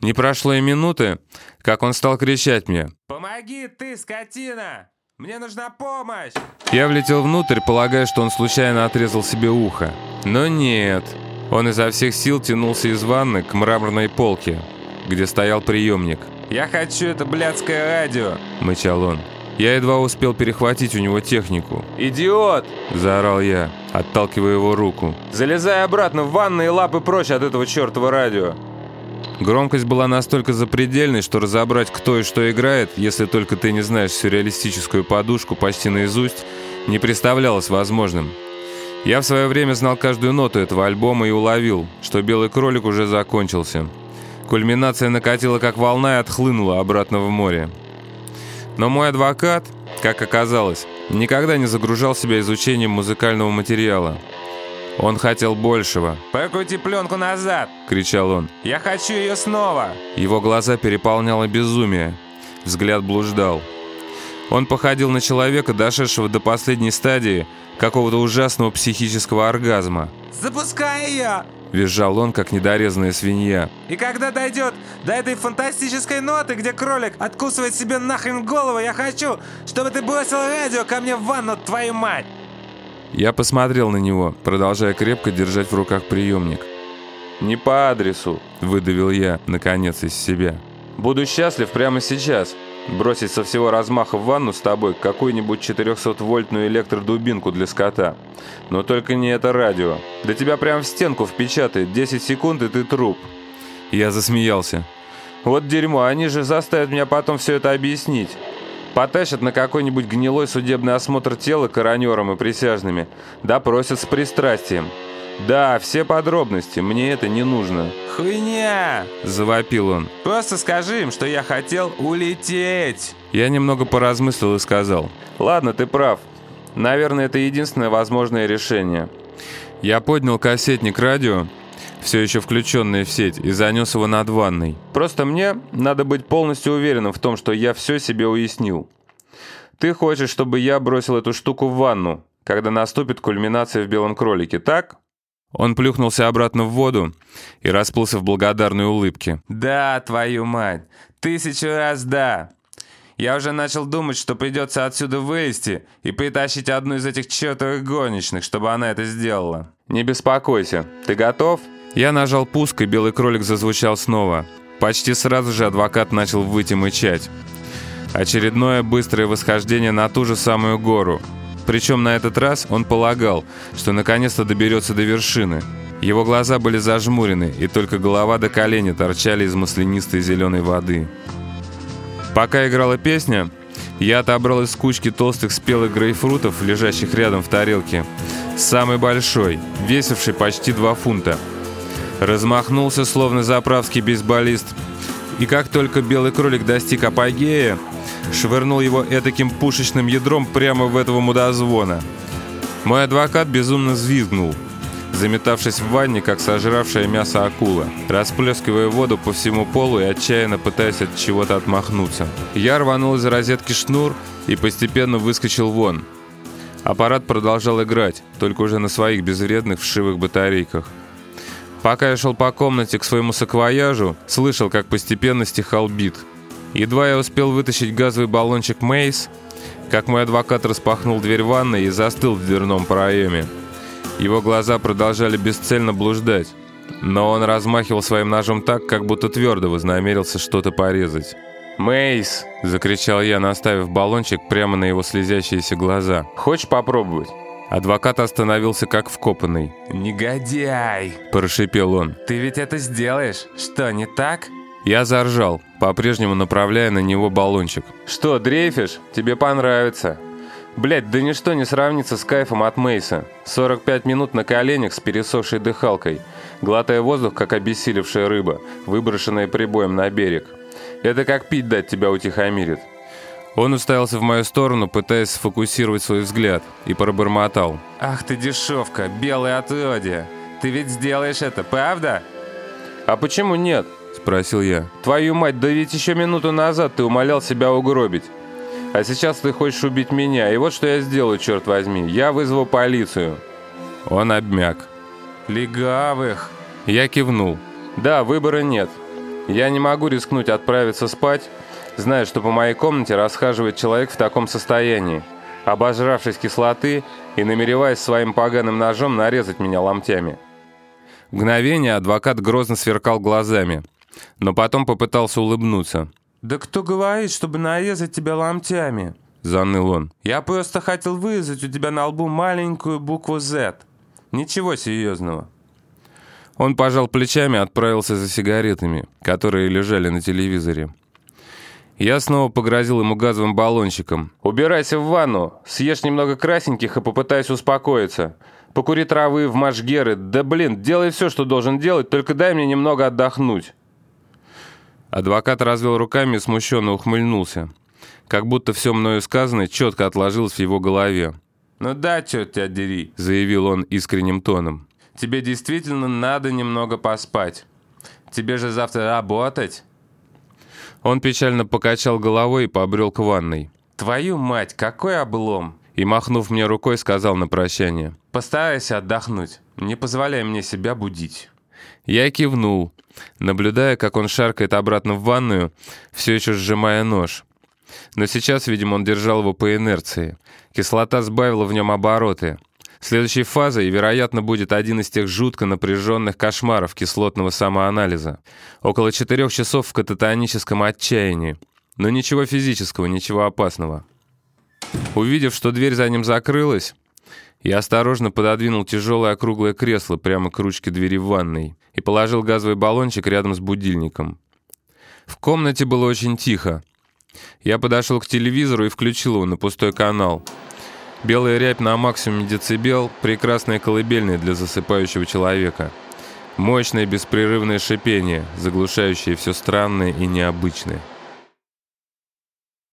Не прошло и минуты, как он стал кричать мне. «Помоги ты, скотина! Мне нужна помощь!» Я влетел внутрь, полагая, что он случайно отрезал себе ухо. Но нет. Он изо всех сил тянулся из ванны к мраморной полке, где стоял приемник. «Я хочу это блядское радио!» – мычал он. Я едва успел перехватить у него технику. «Идиот!» – заорал я, отталкивая его руку. «Залезай обратно в ванну и лапы прочь от этого чертова радио!» Громкость была настолько запредельной, что разобрать, кто и что играет, если только ты не знаешь сюрреалистическую подушку почти наизусть, не представлялось возможным. Я в свое время знал каждую ноту этого альбома и уловил, что «Белый кролик» уже закончился. Кульминация накатила как волна и отхлынула обратно в море. Но мой адвокат, как оказалось, никогда не загружал себя изучением музыкального материала – он хотел большего. «Прокрути пленку назад!» — кричал он. «Я хочу ее снова!» Его глаза переполняло безумие. Взгляд блуждал. Он походил на человека, дошедшего до последней стадии какого-то ужасного психического оргазма. «Запускай ее!» — визжал он, как недорезанная свинья. «И когда дойдет до этой фантастической ноты, где кролик откусывает себе нахрен голову, я хочу, чтобы ты бросил радио ко мне в ванну, твою мать!» Я посмотрел на него, продолжая крепко держать в руках приемник. «Не по адресу», — выдавил я, наконец, из себя. «Буду счастлив прямо сейчас. Бросить со всего размаха в ванну с тобой какую-нибудь 400-вольтную электродубинку для скота. Но только не это радио. Да тебя прямо в стенку впечатает. 10 секунд, и ты труп». Я засмеялся. «Вот дерьмо, они же заставят меня потом все это объяснить». Потащат на какой-нибудь гнилой судебный осмотр тела коронером и присяжными. Допросят с пристрастием. Да, все подробности, мне это не нужно. «Хуйня!» – завопил он. «Просто скажи им, что я хотел улететь!» Я немного поразмыслил и сказал. «Ладно, ты прав. Наверное, это единственное возможное решение». Я поднял кассетник радио все еще включенный в сеть, и занес его над ванной. «Просто мне надо быть полностью уверенным в том, что я все себе уяснил. Ты хочешь, чтобы я бросил эту штуку в ванну, когда наступит кульминация в белом кролике, так?» Он плюхнулся обратно в воду и расплылся в благодарной улыбке. «Да, твою мать! Тысячу раз да! Я уже начал думать, что придется отсюда вылезти и притащить одну из этих чертовых горничных, чтобы она это сделала. Не беспокойся. Ты готов?» Я нажал пуск, и белый кролик зазвучал снова. Почти сразу же адвокат начал выйти мычать. Очередное быстрое восхождение на ту же самую гору. Причем на этот раз он полагал, что наконец-то доберется до вершины. Его глаза были зажмурены, и только голова до колени торчали из маслянистой зеленой воды. Пока играла песня, я отобрал из кучки толстых спелых грейпфрутов, лежащих рядом в тарелке, самый большой, весивший почти 2 фунта – размахнулся, словно заправский бейсболист, и как только белый кролик достиг апогея, швырнул его этаким пушечным ядром прямо в этого мудозвона. Мой адвокат безумно взвизгнул, заметавшись в ванне, как сожравшая мясо акула, расплескивая воду по всему полу и отчаянно пытаясь от чего-то отмахнуться. Я рванул из розетки шнур и постепенно выскочил вон. Аппарат продолжал играть, только уже на своих безвредных вшивых батарейках. Пока я шел по комнате к своему саквояжу, слышал, как постепенно стихал бит. Едва я успел вытащить газовый баллончик Мейс, как мой адвокат распахнул дверь ванной и застыл в дверном проеме. Его глаза продолжали бесцельно блуждать, но он размахивал своим ножом так, как будто твердо вознамерился что-то порезать. «Мейс!» – закричал я, наставив баллончик прямо на его слезящиеся глаза. «Хочешь попробовать?» Адвокат остановился как вкопанный. «Негодяй!» – прошипел он. «Ты ведь это сделаешь? Что, не так?» Я заржал, по-прежнему направляя на него баллончик. «Что, дрейфишь? Тебе понравится!» Блять, да ничто не сравнится с кайфом от Мейса. 45 минут на коленях с пересохшей дыхалкой, глотая воздух, как обессилевшая рыба, выброшенная прибоем на берег. Это как пить дать тебя утихомирит. Он уставился в мою сторону, пытаясь сфокусировать свой взгляд, и пробормотал. «Ах ты дешевка, белое отродье! Ты ведь сделаешь это, правда?» «А почему нет?» – спросил я. «Твою мать, да ведь еще минуту назад ты умолял себя угробить. А сейчас ты хочешь убить меня, и вот что я сделаю, черт возьми. Я вызову полицию». Он обмяк. «Легавых!» Я кивнул. «Да, выбора нет. Я не могу рискнуть отправиться спать, зная, что по моей комнате расхаживает человек в таком состоянии, обожравшись кислоты и намереваясь своим поганым ножом нарезать меня ломтями. Мгновение адвокат грозно сверкал глазами, но потом попытался улыбнуться. «Да кто говорит, чтобы нарезать тебя ломтями?» — заныл он. «Я просто хотел вырезать у тебя на лбу маленькую букву «Z». Ничего серьезного». Он пожал плечами и отправился за сигаретами, которые лежали на телевизоре. Я снова погрозил ему газовым баллончиком. «Убирайся в ванну, съешь немного красеньких и попытайся успокоиться. Покури травы, в машгеры. Да блин, делай все, что должен делать, только дай мне немного отдохнуть». Адвокат развел руками и смущенно ухмыльнулся. Как будто все мною сказанное четко отложилось в его голове. «Ну да, тебя дери», — заявил он искренним тоном. «Тебе действительно надо немного поспать. Тебе же завтра работать». Он печально покачал головой и побрел к ванной. «Твою мать, какой облом!» И, махнув мне рукой, сказал на прощание. «Постарайся отдохнуть. Не позволяй мне себя будить». Я кивнул, наблюдая, как он шаркает обратно в ванную, все еще сжимая нож. Но сейчас, видимо, он держал его по инерции. Кислота сбавила в нем обороты. Следующей фазой, вероятно, будет один из тех жутко напряженных кошмаров кислотного самоанализа. Около четырех часов в кататоническом отчаянии. Но ничего физического, ничего опасного. Увидев, что дверь за ним закрылась, я осторожно пододвинул тяжелое округлое кресло прямо к ручке двери в ванной и положил газовый баллончик рядом с будильником. В комнате было очень тихо. Я подошел к телевизору и включил его на пустой канал — Белая рябь на максимуме децибел – прекрасная колыбельная для засыпающего человека. Мощное беспрерывное шипение, заглушающее все странное и необычное –